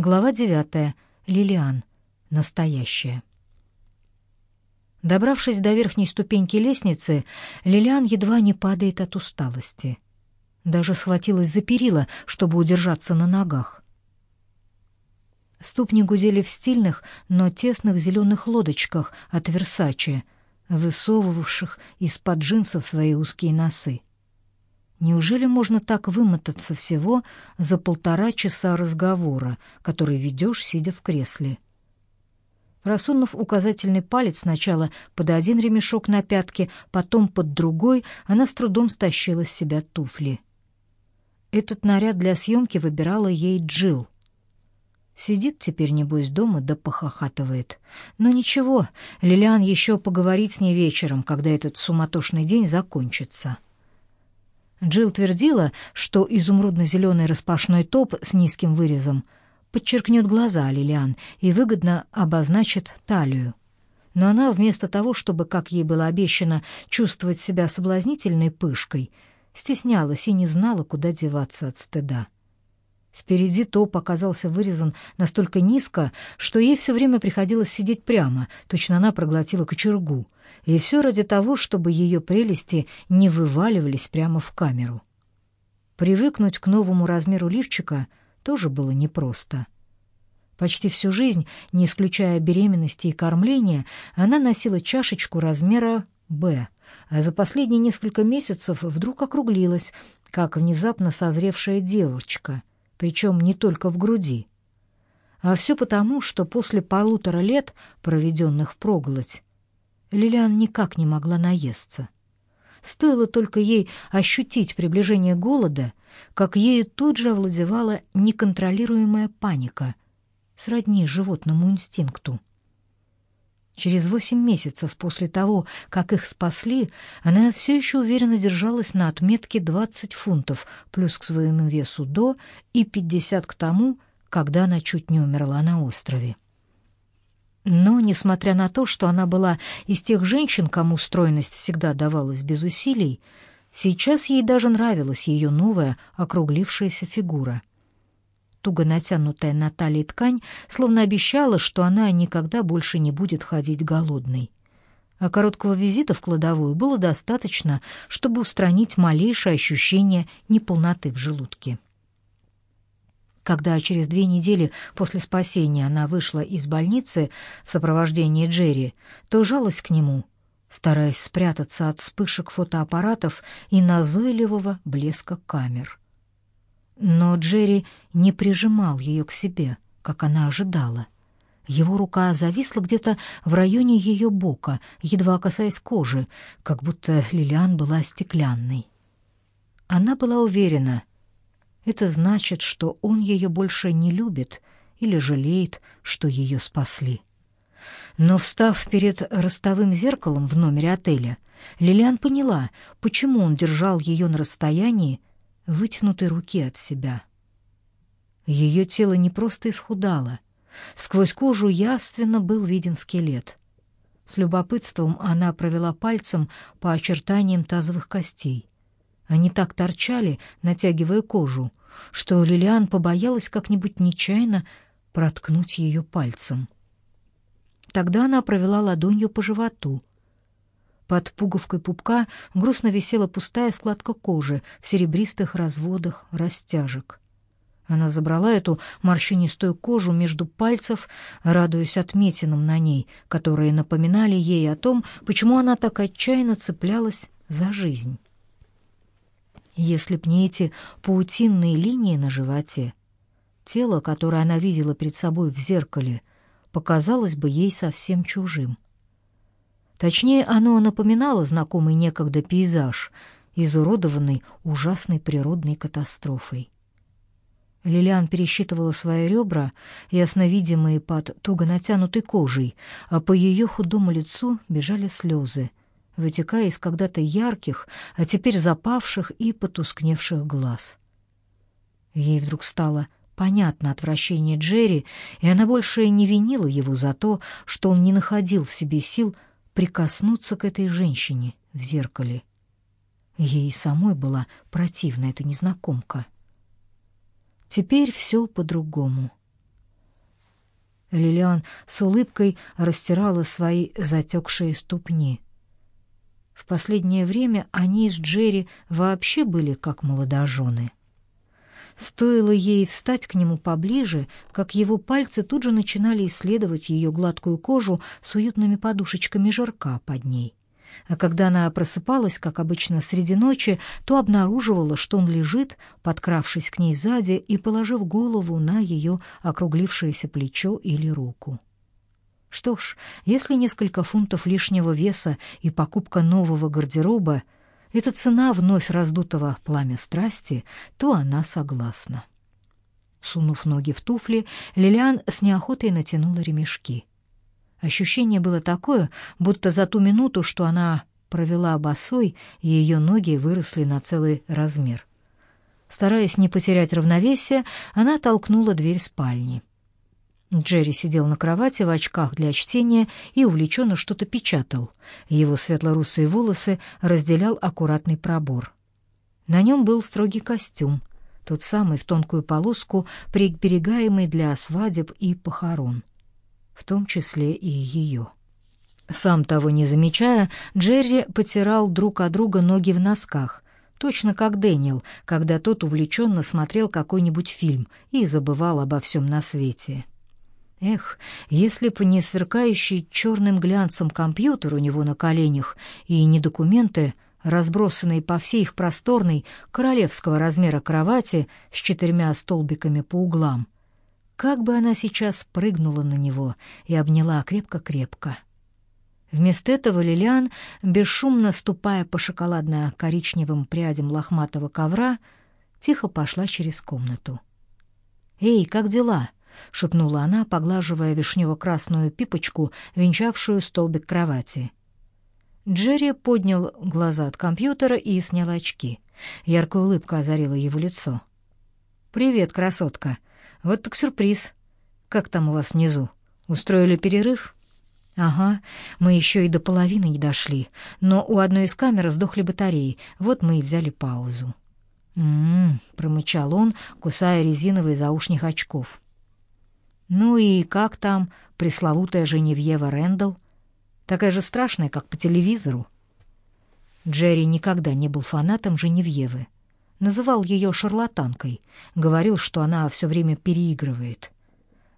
Глава 9. Лилиан. Настоящая. Добравшись до верхней ступеньки лестницы, Лилиан едва не падает от усталости. Даже схватилась за перила, чтобы удержаться на ногах. Ступни гудели в стильных, но тесных зеленых лодочках от Версаче, высовывавших из-под джинсов свои узкие носы. Неужели можно так вымотаться всего за полтора часа разговора, который ведешь, сидя в кресле? Просунув указательный палец сначала под один ремешок на пятке, потом под другой, она с трудом стащила с себя туфли. Этот наряд для съемки выбирала ей Джил. Сидит теперь, небось, дома да похохатывает. Но ничего, Лилиан еще поговорит с ней вечером, когда этот суматошный день закончится. Джилл твердила, что изумрудно-зеленый распашной топ с низким вырезом подчеркнет глаза Лилиан и выгодно обозначит талию. Но она вместо того, чтобы, как ей было обещано, чувствовать себя соблазнительной пышкой, стеснялась и не знала, куда деваться от стыда. Впереди топ оказался вырезан настолько низко, что ей все время приходилось сидеть прямо, точно она проглотила кочергу — и все ради того, чтобы ее прелести не вываливались прямо в камеру. Привыкнуть к новому размеру лифчика тоже было непросто. Почти всю жизнь, не исключая беременности и кормления, она носила чашечку размера «Б», а за последние несколько месяцев вдруг округлилась, как внезапно созревшая девочка, причем не только в груди. А все потому, что после полутора лет, проведенных в проголодь, Лилиан никак не могла наесться. Стоило только ей ощутить приближение голода, как ею тут же овладевала неконтролируемая паника, сродни животному инстинкту. Через восемь месяцев после того, как их спасли, она все еще уверенно держалась на отметке 20 фунтов плюс к своему весу до и 50 к тому, когда она чуть не умерла на острове. Но, несмотря на то, что она была из тех женщин, кому стройность всегда давалась без усилий, сейчас ей даже нравилась ее новая округлившаяся фигура. Туго натянутая на талии ткань словно обещала, что она никогда больше не будет ходить голодной. А короткого визита в кладовую было достаточно, чтобы устранить малейшее ощущение неполноты в желудке. Когда через две недели после спасения она вышла из больницы в сопровождении Джерри, то жалась к нему, стараясь спрятаться от вспышек фотоаппаратов и назойливого блеска камер. Но Джерри не прижимал ее к себе, как она ожидала. Его рука зависла где-то в районе ее бока, едва касаясь кожи, как будто Лилиан была стеклянной. Она была уверена, это значит, что он ее больше не любит или жалеет, что ее спасли. Но, встав перед ростовым зеркалом в номере отеля, Лилиан поняла, почему он держал ее на расстоянии вытянутой руки от себя. Ее тело не просто исхудало. Сквозь кожу явственно был виден скелет. С любопытством она провела пальцем по очертаниям тазовых костей. Они так торчали, натягивая кожу, что Лилиан побоялась как-нибудь нечаянно проткнуть ее пальцем. Тогда она провела ладонью по животу. Под пуговкой пупка грустно висела пустая складка кожи в серебристых разводах растяжек. Она забрала эту морщинистую кожу между пальцев, радуясь отметинам на ней, которые напоминали ей о том, почему она так отчаянно цеплялась за жизнь. Если б не эти паутинные линии на животе, тело, которое она видела перед собой в зеркале, показалось бы ей совсем чужим. Точнее, оно напоминало знакомый некогда пейзаж, изуродованный ужасной природной катастрофой. Лилиан пересчитывала свои ребра, ясно видимые под туго натянутой кожей, а по ее худому лицу бежали слезы, вытекая из когда-то ярких, а теперь запавших и потускневших глаз. Ей вдруг стало понятно отвращение Джерри, и она больше не винила его за то, что он не находил в себе сил прикоснуться к этой женщине в зеркале. Ей самой была противна эта незнакомка. Теперь все по-другому. Лилиан с улыбкой растирала свои затекшие ступни. В последнее время они с Джерри вообще были как молодожены. Стоило ей встать к нему поближе, как его пальцы тут же начинали исследовать ее гладкую кожу с уютными подушечками жирка под ней. А когда она просыпалась, как обычно, среди ночи, то обнаруживала, что он лежит, подкравшись к ней сзади и положив голову на ее округлившееся плечо или руку. Что ж, если несколько фунтов лишнего веса и покупка нового гардероба — это цена вновь раздутого пламя страсти, то она согласна. Сунув ноги в туфли, Лилиан с неохотой натянула ремешки. Ощущение было такое, будто за ту минуту, что она провела босой, ее ноги выросли на целый размер. Стараясь не потерять равновесие, она толкнула дверь спальни. Джерри сидел на кровати в очках для чтения и увлеченно что-то печатал. Его светло-русые волосы разделял аккуратный пробор. На нем был строгий костюм, тот самый в тонкую полоску, приберегаемый для свадеб и похорон, в том числе и ее. Сам того не замечая, Джерри потирал друг от друга ноги в носках, точно как Дэниел, когда тот увлеченно смотрел какой-нибудь фильм и забывал обо всем на свете. Эх, если бы не сверкающий черным глянцем компьютер у него на коленях и не документы, разбросанные по всей их просторной королевского размера кровати с четырьмя столбиками по углам. Как бы она сейчас прыгнула на него и обняла крепко-крепко. Вместо этого Лилиан, бесшумно ступая по шоколадно-коричневым прядям лохматого ковра, тихо пошла через комнату. «Эй, как дела?» — шепнула она, поглаживая вишнево-красную пипочку, венчавшую столбик кровати. Джерри поднял глаза от компьютера и снял очки. Яркая улыбка озарила его лицо. «Привет, красотка. Вот так сюрприз. Как там у вас внизу? Устроили перерыв?» «Ага, мы еще и до половины не дошли, но у одной из камер сдохли батареи, вот мы и взяли паузу». «М-м-м», промычал он, кусая резиновые заушних очков. Ну и как там пресловутая Женевьева Рэндалл? Такая же страшная, как по телевизору. Джерри никогда не был фанатом Женевьевы. Называл ее шарлатанкой, говорил, что она все время переигрывает.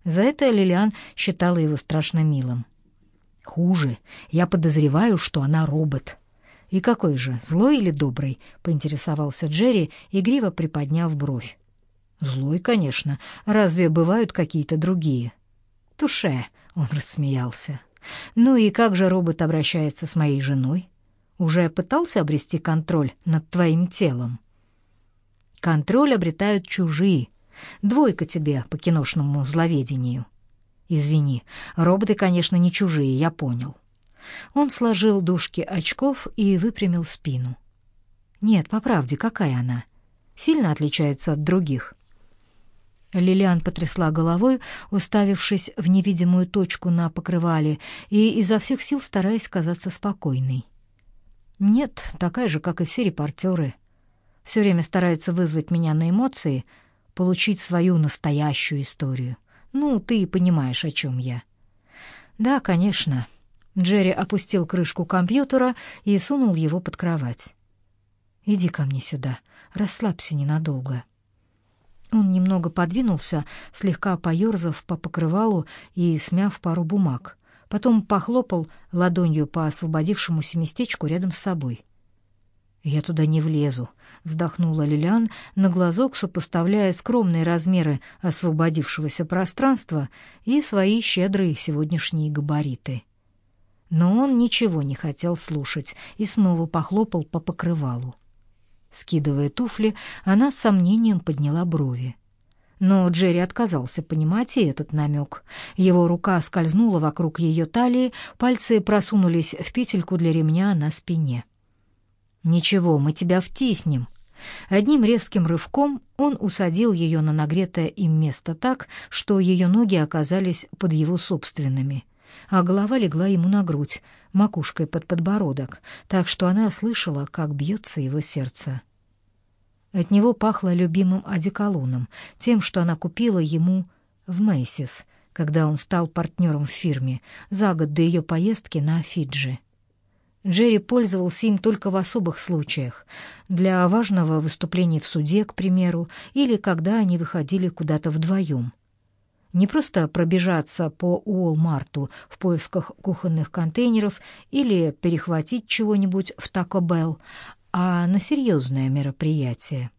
За это Лилиан считала его страшно милым. Хуже, я подозреваю, что она робот. И какой же, злой или добрый? поинтересовался Джерри, игриво приподняв бровь. Злой, конечно. Разве бывают какие-то другие? Туше, он рассмеялся. Ну и как же робот обращается с моей женой? Уже пытался обрести контроль над твоим телом? Контроль обретают чужие. Двойка тебе по киношному зловедению. Извини, роботы, конечно, не чужие, я понял. Он сложил дужки очков и выпрямил спину. Нет, по правде, какая она? Сильно отличается от других. Лилиан потрясла головой, уставившись в невидимую точку на покрывале и изо всех сил стараясь казаться спокойной. Нет, такая же, как и все репортеры. Все время старается вызвать меня на эмоции, получить свою настоящую историю. Ну, ты понимаешь, о чем я. Да, конечно. Джерри опустил крышку компьютера и сунул его под кровать. Иди ко мне сюда, расслабься ненадолго. Он немного подвинулся, слегка поерзав по покрывалу и смяв пару бумаг. Потом похлопал ладонью по освободившемуся местечку рядом с собой. «Я туда не влезу», — вздохнула Лилиан, на глазок сопоставляя скромные размеры освободившегося пространства и свои щедрые сегодняшние габариты. Но он ничего не хотел слушать и снова похлопал по покрывалу. Скидывая туфли, она с сомнением подняла брови. Но Джерри отказался понимать и этот намек. Его рука скользнула вокруг ее талии, пальцы просунулись в петельку для ремня на спине. «Ничего, мы тебя втиснем». Одним резким рывком он усадил ее на нагретое им место так, что ее ноги оказались под его собственными, а голова легла ему на грудь, макушкой под подбородок, так что она слышала, как бьется его сердце. От него пахло любимым одеколоном, тем, что она купила ему в Мэйсис, когда он стал партнером в фирме, за год до ее поездки на Фиджи. Джерри пользовался им только в особых случаях, для важного выступления в суде, к примеру, или когда они выходили куда-то вдвоем. Не просто пробежаться по Уолмарту в поисках кухонных контейнеров или перехватить чего-нибудь в Тако а на серьезное мероприятие.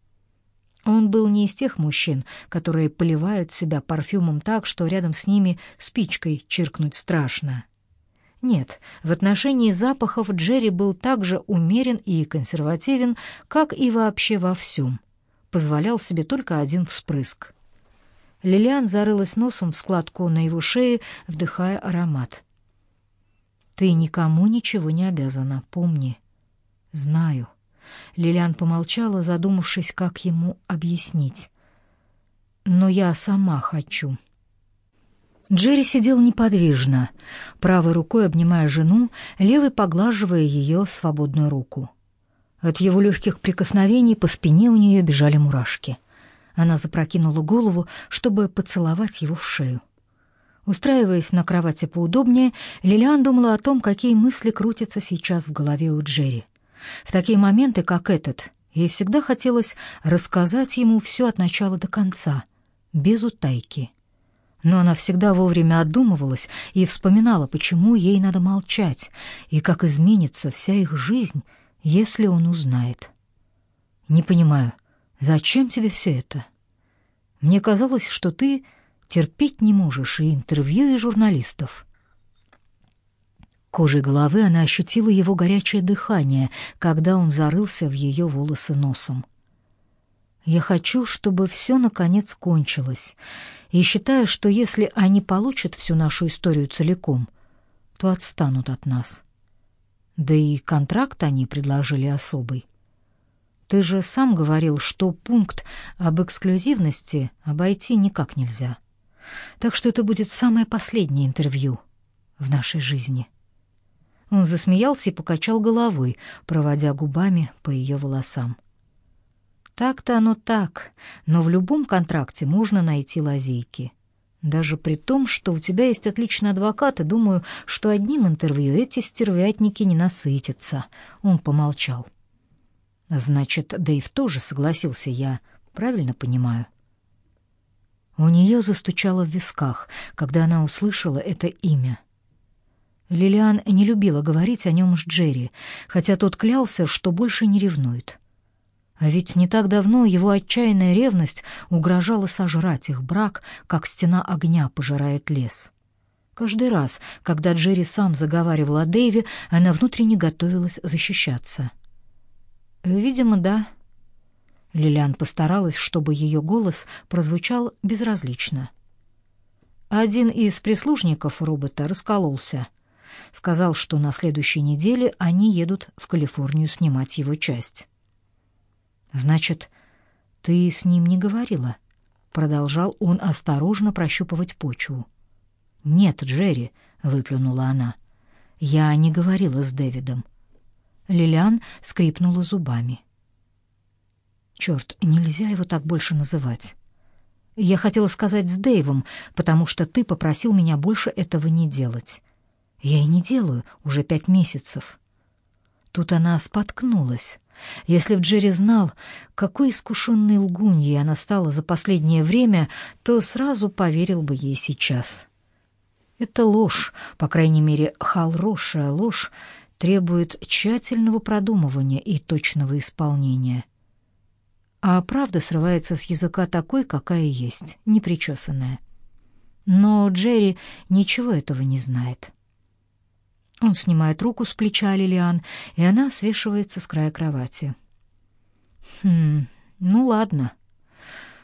Он был не из тех мужчин, которые поливают себя парфюмом так, что рядом с ними спичкой чиркнуть страшно. Нет, в отношении запахов Джерри был так же умерен и консервативен, как и вообще во всем. Позволял себе только один вспрыск. Лилиан зарылась носом в складку на его шее, вдыхая аромат. «Ты никому ничего не обязана, помни». «Знаю». Лилиан помолчала, задумавшись, как ему объяснить. «Но я сама хочу». Джерри сидел неподвижно, правой рукой обнимая жену, левой поглаживая ее свободную руку. От его легких прикосновений по спине у нее бежали мурашки. Она запрокинула голову, чтобы поцеловать его в шею. Устраиваясь на кровати поудобнее, Лилиан думала о том, какие мысли крутятся сейчас в голове у Джерри. В такие моменты, как этот, ей всегда хотелось рассказать ему все от начала до конца, без утайки но она всегда вовремя одумывалась и вспоминала, почему ей надо молчать и как изменится вся их жизнь, если он узнает. «Не понимаю, зачем тебе все это? Мне казалось, что ты терпеть не можешь и интервью, и журналистов». Кожей головы она ощутила его горячее дыхание, когда он зарылся в ее волосы носом. Я хочу, чтобы все наконец кончилось, и считаю, что если они получат всю нашу историю целиком, то отстанут от нас. Да и контракт они предложили особый. Ты же сам говорил, что пункт об эксклюзивности обойти никак нельзя. Так что это будет самое последнее интервью в нашей жизни. Он засмеялся и покачал головой, проводя губами по ее волосам. Так-то оно так, но в любом контракте можно найти лазейки. Даже при том, что у тебя есть отличный адвокат, и думаю, что одним интервью эти стервятники не насытятся. Он помолчал. Значит, Дэйв тоже согласился, я правильно понимаю? У нее застучало в висках, когда она услышала это имя. Лилиан не любила говорить о нем с Джерри, хотя тот клялся, что больше не ревнует. А ведь не так давно его отчаянная ревность угрожала сожрать их брак, как стена огня пожирает лес. Каждый раз, когда Джерри сам заговаривал о Дэйве, она внутренне готовилась защищаться. «Видимо, да». Лилиан постаралась, чтобы ее голос прозвучал безразлично. Один из прислужников робота раскололся. Сказал, что на следующей неделе они едут в Калифорнию снимать его часть. Значит, ты с ним не говорила? Продолжал он осторожно прощупывать почву. Нет, Джерри, выплюнула она. Я не говорила с Дэвидом. Лилиан скрипнула зубами. Черт, нельзя его так больше называть. Я хотела сказать с Дэйвом, потому что ты попросил меня больше этого не делать. Я и не делаю уже пять месяцев. Тут она споткнулась. Если б Джерри знал, какой искушенной лгуньей она стала за последнее время, то сразу поверил бы ей сейчас. Это ложь, по крайней мере, хорошая ложь, требует тщательного продумывания и точного исполнения. А правда срывается с языка такой, какая есть, непричесанная. Но Джерри ничего этого не знает. Он снимает руку с плеча Лилиан, и она свешивается с края кровати. Хм, ну ладно.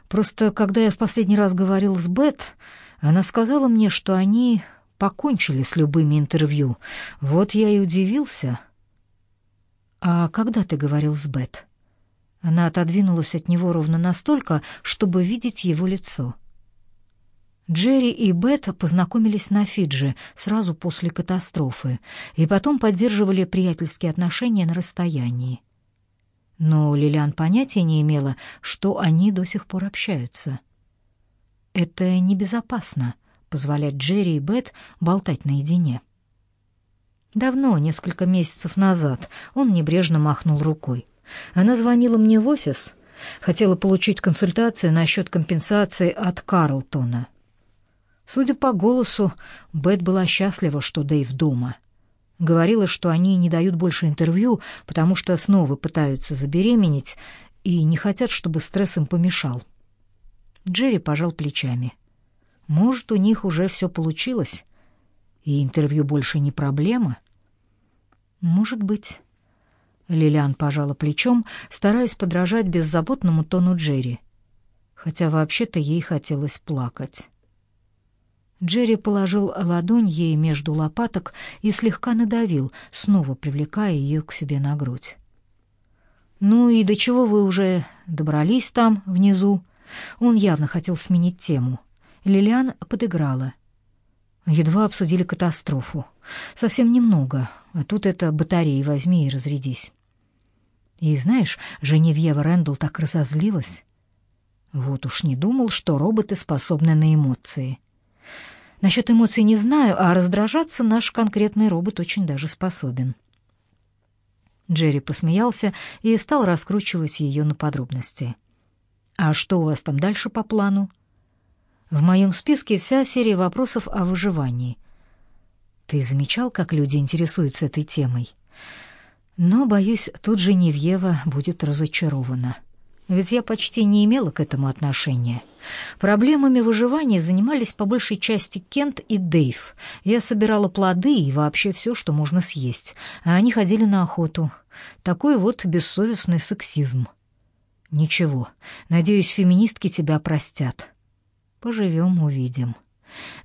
Просто когда я в последний раз говорил с Бет, она сказала мне, что они покончили с любыми интервью. Вот я и удивился. А когда ты говорил с Бет? Она отодвинулась от него ровно настолько, чтобы видеть его лицо. — Джерри и Бет познакомились на Фиджи сразу после катастрофы и потом поддерживали приятельские отношения на расстоянии. Но Лилиан понятия не имела, что они до сих пор общаются. «Это небезопасно», — позволять Джерри и Бет болтать наедине. Давно, несколько месяцев назад, он небрежно махнул рукой. Она звонила мне в офис, хотела получить консультацию насчет компенсации от Карлтона. Судя по голосу, Бет была счастлива, что Дэйв дома. Говорила, что они не дают больше интервью, потому что снова пытаются забеременеть и не хотят, чтобы стресс им помешал. Джерри пожал плечами. Может, у них уже все получилось, и интервью больше не проблема? Может быть. Лилиан пожала плечом, стараясь подражать беззаботному тону Джерри, хотя вообще-то ей хотелось плакать. Джерри положил ладонь ей между лопаток и слегка надавил, снова привлекая ее к себе на грудь. «Ну и до чего вы уже добрались там, внизу?» Он явно хотел сменить тему. Лилиан подыграла. Едва обсудили катастрофу. Совсем немного, а тут это батареи возьми и разрядись. И знаешь, Женевьева Рэндалл так разозлилась. Вот уж не думал, что роботы способны на эмоции. Насчет эмоций не знаю, а раздражаться наш конкретный робот очень даже способен. Джерри посмеялся и стал раскручивать ее на подробности. «А что у вас там дальше по плану?» «В моем списке вся серия вопросов о выживании». «Ты замечал, как люди интересуются этой темой?» «Но, боюсь, тут же Невьева будет разочарована» ведь я почти не имела к этому отношения. Проблемами выживания занимались по большей части Кент и Дэйв. Я собирала плоды и вообще все, что можно съесть, а они ходили на охоту. Такой вот бессовестный сексизм. Ничего, надеюсь, феминистки тебя простят. Поживем, увидим.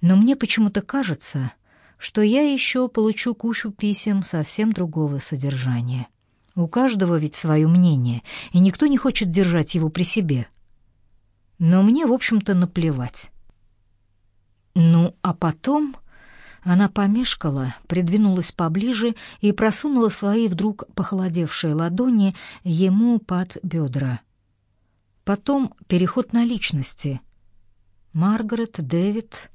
Но мне почему-то кажется, что я еще получу кучу писем совсем другого содержания. У каждого ведь свое мнение, и никто не хочет держать его при себе. Но мне, в общем-то, наплевать. Ну, а потом она помешкала, придвинулась поближе и просунула свои вдруг похолодевшие ладони ему под бедра. Потом переход на личности. Маргарет, Дэвид,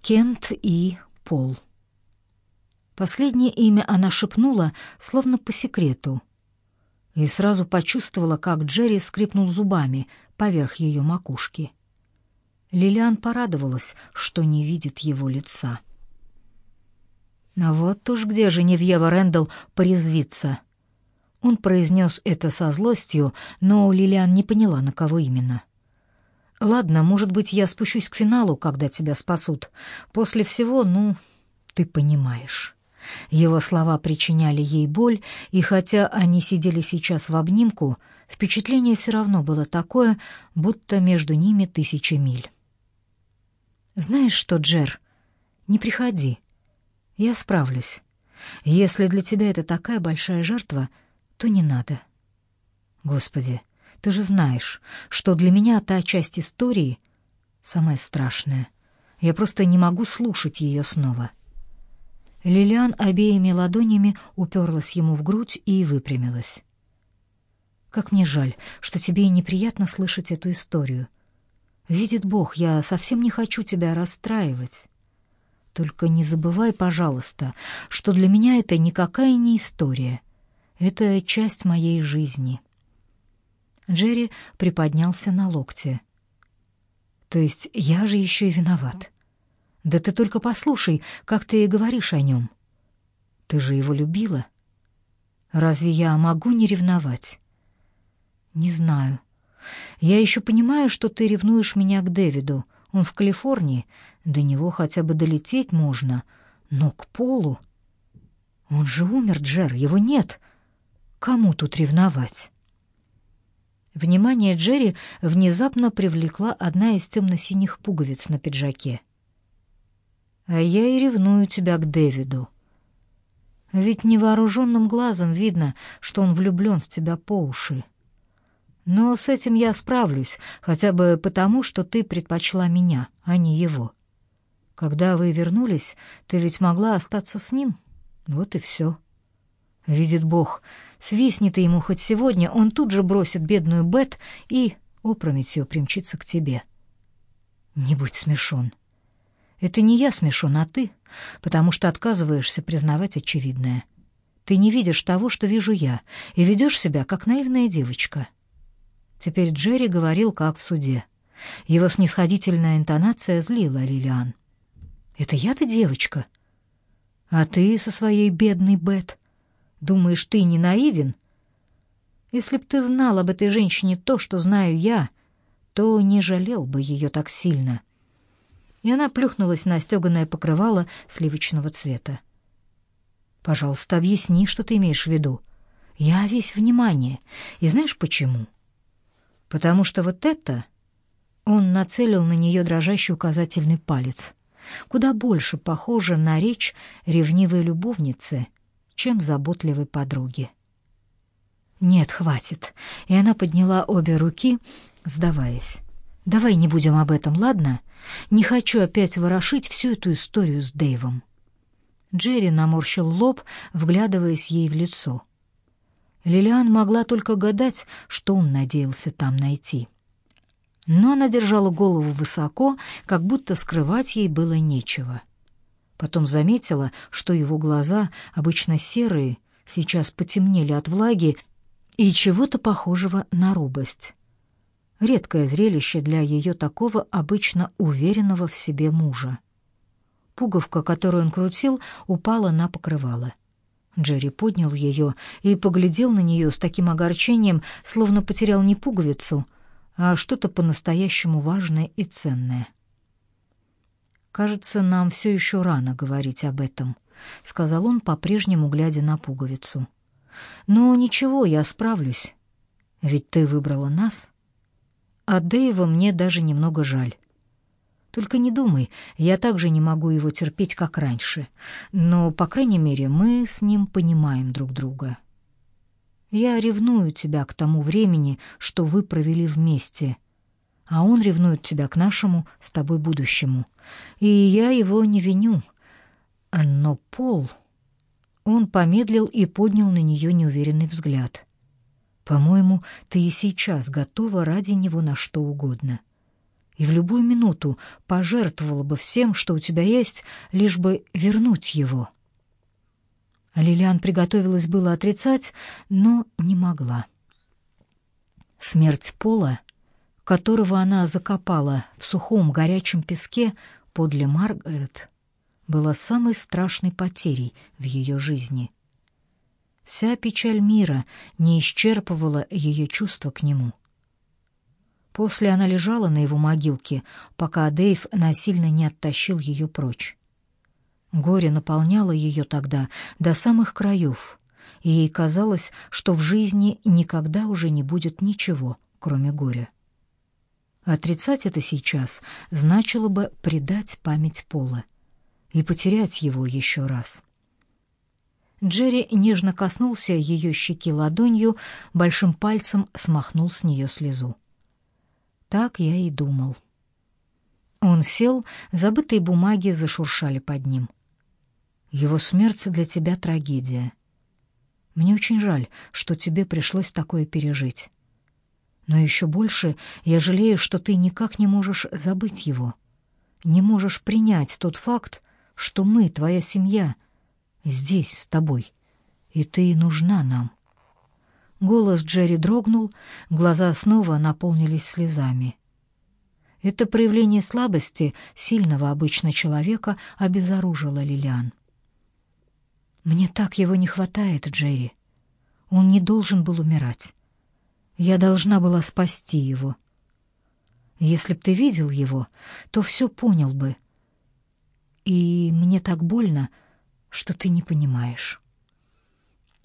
Кент и Пол. Последнее имя она шепнула, словно по секрету — и сразу почувствовала, как Джерри скрипнул зубами поверх ее макушки. Лилиан порадовалась, что не видит его лица. А вот уж где же Невьева Рэндалл порезвится. Он произнес это со злостью, но Лилиан не поняла, на кого именно. Ладно, может быть, я спущусь к финалу, когда тебя спасут. После всего, ну, ты понимаешь. Его слова причиняли ей боль, и хотя они сидели сейчас в обнимку, впечатление все равно было такое, будто между ними тысячи миль. «Знаешь что, Джер, не приходи. Я справлюсь. Если для тебя это такая большая жертва, то не надо. Господи, ты же знаешь, что для меня та часть истории самая страшная. Я просто не могу слушать ее снова». Лилиан обеими ладонями уперлась ему в грудь и выпрямилась. «Как мне жаль, что тебе неприятно слышать эту историю. Видит Бог, я совсем не хочу тебя расстраивать. Только не забывай, пожалуйста, что для меня это никакая не история. Это часть моей жизни». Джерри приподнялся на локте. «То есть я же еще и виноват?» Да ты только послушай, как ты и говоришь о нем. Ты же его любила. Разве я могу не ревновать? Не знаю. Я еще понимаю, что ты ревнуешь меня к Дэвиду. Он в Калифорнии, до него хотя бы долететь можно, но к Полу... Он же умер, Джер, его нет. Кому тут ревновать? Внимание Джерри внезапно привлекла одна из темно-синих пуговиц на пиджаке. А я и ревную тебя к Дэвиду. Ведь невооруженным глазом видно, что он влюблен в тебя по уши. Но с этим я справлюсь, хотя бы потому, что ты предпочла меня, а не его. Когда вы вернулись, ты ведь могла остаться с ним. Вот и все. Видит Бог, свистни ему хоть сегодня, он тут же бросит бедную Бет и опрометью примчится к тебе. Не будь смешон. Это не я смешон, а ты, потому что отказываешься признавать очевидное. Ты не видишь того, что вижу я, и ведешь себя, как наивная девочка. Теперь Джерри говорил, как в суде. Его снисходительная интонация злила Лилиан. «Это я-то девочка? А ты со своей бедной Бет? Думаешь, ты не наивен? Если б ты знал об этой женщине то, что знаю я, то не жалел бы ее так сильно». И она плюхнулась на стеганое покрывало сливочного цвета. «Пожалуйста, объясни, что ты имеешь в виду. Я весь внимание. И знаешь почему?» «Потому что вот это...» Он нацелил на нее дрожащий указательный палец. Куда больше похоже на речь ревнивой любовницы, чем заботливой подруги. «Нет, хватит». И она подняла обе руки, сдаваясь. «Давай не будем об этом, ладно? Не хочу опять ворошить всю эту историю с Дэйвом». Джерри наморщил лоб, вглядываясь ей в лицо. Лилиан могла только гадать, что он надеялся там найти. Но она держала голову высоко, как будто скрывать ей было нечего. Потом заметила, что его глаза, обычно серые, сейчас потемнели от влаги и чего-то похожего на робость. Редкое зрелище для ее такого обычно уверенного в себе мужа. Пуговка, которую он крутил, упала на покрывало. Джерри поднял ее и поглядел на нее с таким огорчением, словно потерял не пуговицу, а что-то по-настоящему важное и ценное. «Кажется, нам все еще рано говорить об этом», — сказал он, по-прежнему глядя на пуговицу. «Но ничего, я справлюсь. Ведь ты выбрала нас. А Дэйва мне даже немного жаль. Только не думай, я также не могу его терпеть, как раньше. Но, по крайней мере, мы с ним понимаем друг друга. Я ревную тебя к тому времени, что вы провели вместе, а он ревнует тебя к нашему с тобой будущему. И я его не виню. Но Пол... Он помедлил и поднял на нее неуверенный взгляд. «По-моему, ты и сейчас готова ради него на что угодно» и в любую минуту пожертвовала бы всем, что у тебя есть, лишь бы вернуть его. Лилиан приготовилась было отрицать, но не могла. Смерть Пола, которого она закопала в сухом горячем песке подле Маргарет, была самой страшной потерей в ее жизни. Вся печаль мира не исчерпывала ее чувства к нему. После она лежала на его могилке, пока Дэйв насильно не оттащил ее прочь. Горе наполняло ее тогда до самых краев, и ей казалось, что в жизни никогда уже не будет ничего, кроме горя. Отрицать это сейчас значило бы предать память Пола и потерять его еще раз. Джерри нежно коснулся ее щеки ладонью, большим пальцем смахнул с нее слезу. Так я и думал. Он сел, забытые бумаги зашуршали под ним. Его смерть для тебя трагедия. Мне очень жаль, что тебе пришлось такое пережить. Но еще больше я жалею, что ты никак не можешь забыть его. Не можешь принять тот факт, что мы, твоя семья, здесь с тобой, и ты нужна нам. Голос Джерри дрогнул, глаза снова наполнились слезами. Это проявление слабости сильного обычно человека обезоружило Лилиан. «Мне так его не хватает, Джерри. Он не должен был умирать. Я должна была спасти его. Если б ты видел его, то все понял бы. И мне так больно, что ты не понимаешь».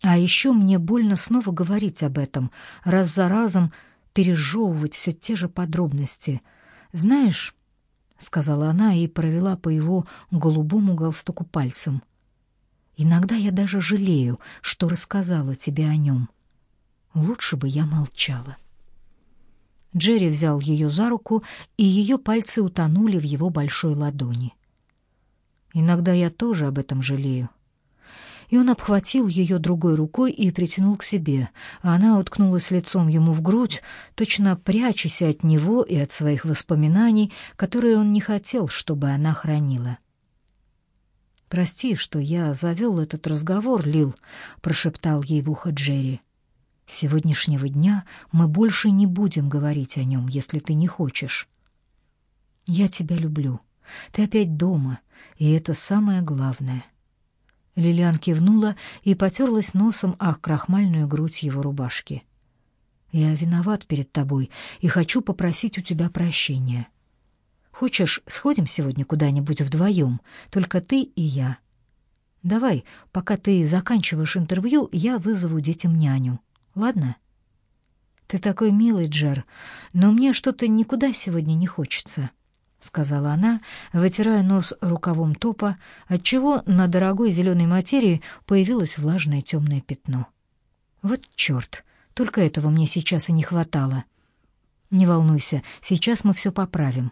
А еще мне больно снова говорить об этом, раз за разом пережевывать все те же подробности. «Знаешь», — сказала она и провела по его голубому галстуку пальцем, «иногда я даже жалею, что рассказала тебе о нем. Лучше бы я молчала». Джерри взял ее за руку, и ее пальцы утонули в его большой ладони. «Иногда я тоже об этом жалею. и он обхватил ее другой рукой и притянул к себе, а она уткнулась лицом ему в грудь, точно прячась от него и от своих воспоминаний, которые он не хотел, чтобы она хранила. «Прости, что я завел этот разговор, Лил», — прошептал ей в ухо Джерри. «С сегодняшнего дня мы больше не будем говорить о нем, если ты не хочешь. Я тебя люблю. Ты опять дома, и это самое главное». Лилиан кивнула и потерлась носом о крахмальную грудь его рубашки. «Я виноват перед тобой и хочу попросить у тебя прощения. Хочешь, сходим сегодня куда-нибудь вдвоем, только ты и я? Давай, пока ты заканчиваешь интервью, я вызову детям няню. Ладно?» «Ты такой милый, Джер, но мне что-то никуда сегодня не хочется». — сказала она, вытирая нос рукавом топа, отчего на дорогой зеленой материи появилось влажное темное пятно. «Вот черт! Только этого мне сейчас и не хватало!» «Не волнуйся, сейчас мы все поправим».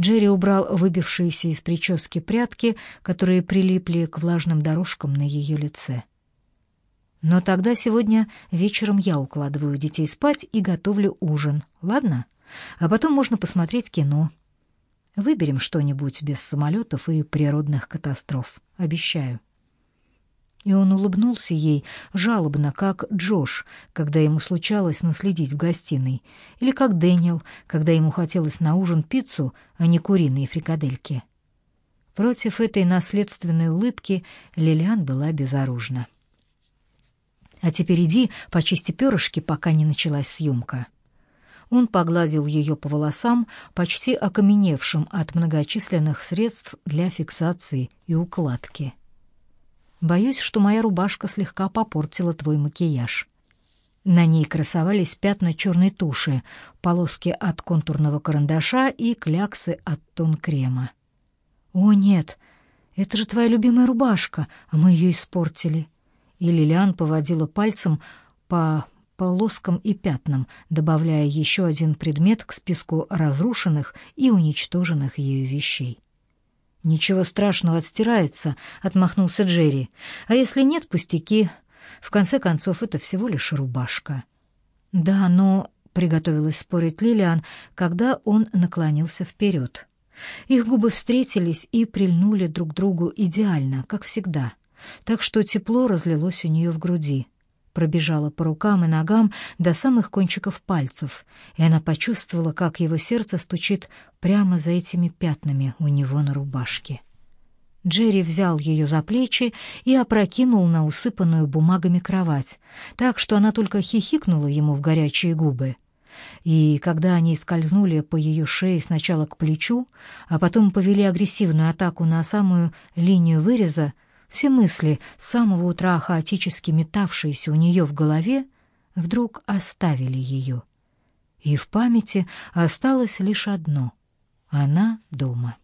Джерри убрал выбившиеся из прически прядки, которые прилипли к влажным дорожкам на ее лице. «Но тогда сегодня вечером я укладываю детей спать и готовлю ужин, ладно? А потом можно посмотреть кино». Выберем что-нибудь без самолетов и природных катастроф, обещаю. И он улыбнулся ей жалобно, как Джош, когда ему случалось наследить в гостиной, или как Дэниел, когда ему хотелось на ужин пиццу, а не куриные фрикадельки. Против этой наследственной улыбки Лилиан была безоружна. «А теперь иди, почисти перышки, пока не началась съемка». Он погладил ее по волосам, почти окаменевшим от многочисленных средств для фиксации и укладки. «Боюсь, что моя рубашка слегка попортила твой макияж». На ней красовались пятна черной туши, полоски от контурного карандаша и кляксы от тон-крема. «О, нет, это же твоя любимая рубашка, а мы ее испортили». И Лилиан поводила пальцем по полоскам и пятнам, добавляя еще один предмет к списку разрушенных и уничтоженных ею вещей. «Ничего страшного отстирается», — отмахнулся Джерри. «А если нет, пустяки. В конце концов, это всего лишь рубашка». «Да, но...» — приготовилась спорить Лилиан, когда он наклонился вперед. Их губы встретились и прильнули друг к другу идеально, как всегда, так что тепло разлилось у нее в груди пробежала по рукам и ногам до самых кончиков пальцев, и она почувствовала, как его сердце стучит прямо за этими пятнами у него на рубашке. Джерри взял ее за плечи и опрокинул на усыпанную бумагами кровать, так что она только хихикнула ему в горячие губы. И когда они скользнули по ее шее сначала к плечу, а потом повели агрессивную атаку на самую линию выреза, все мысли, с самого утра хаотически метавшиеся у нее в голове, вдруг оставили ее. И в памяти осталось лишь одно — она дома.